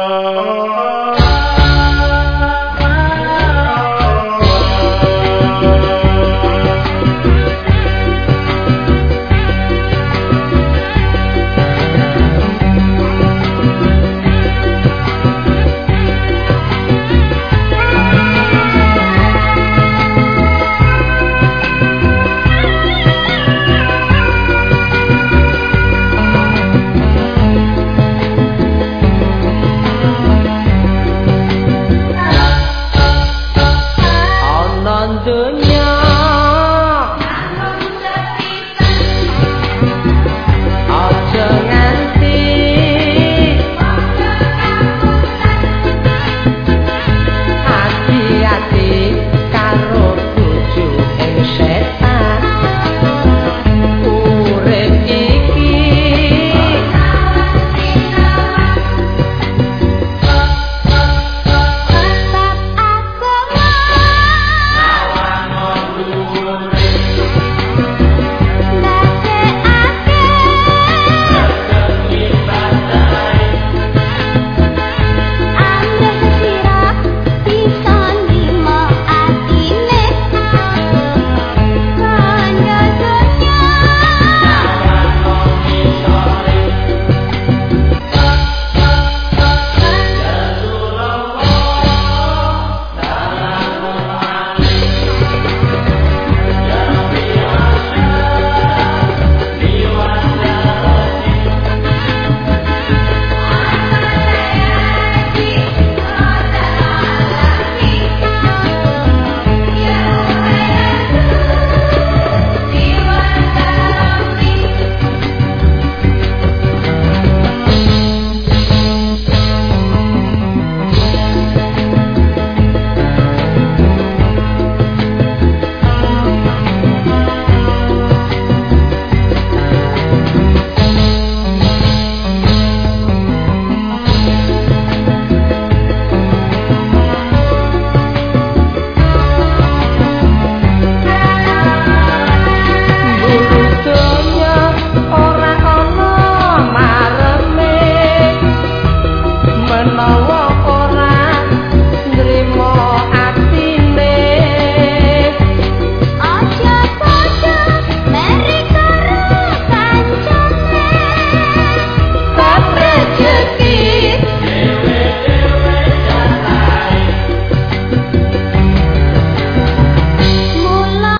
Oh.